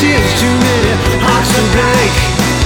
tears, too many hearts to break.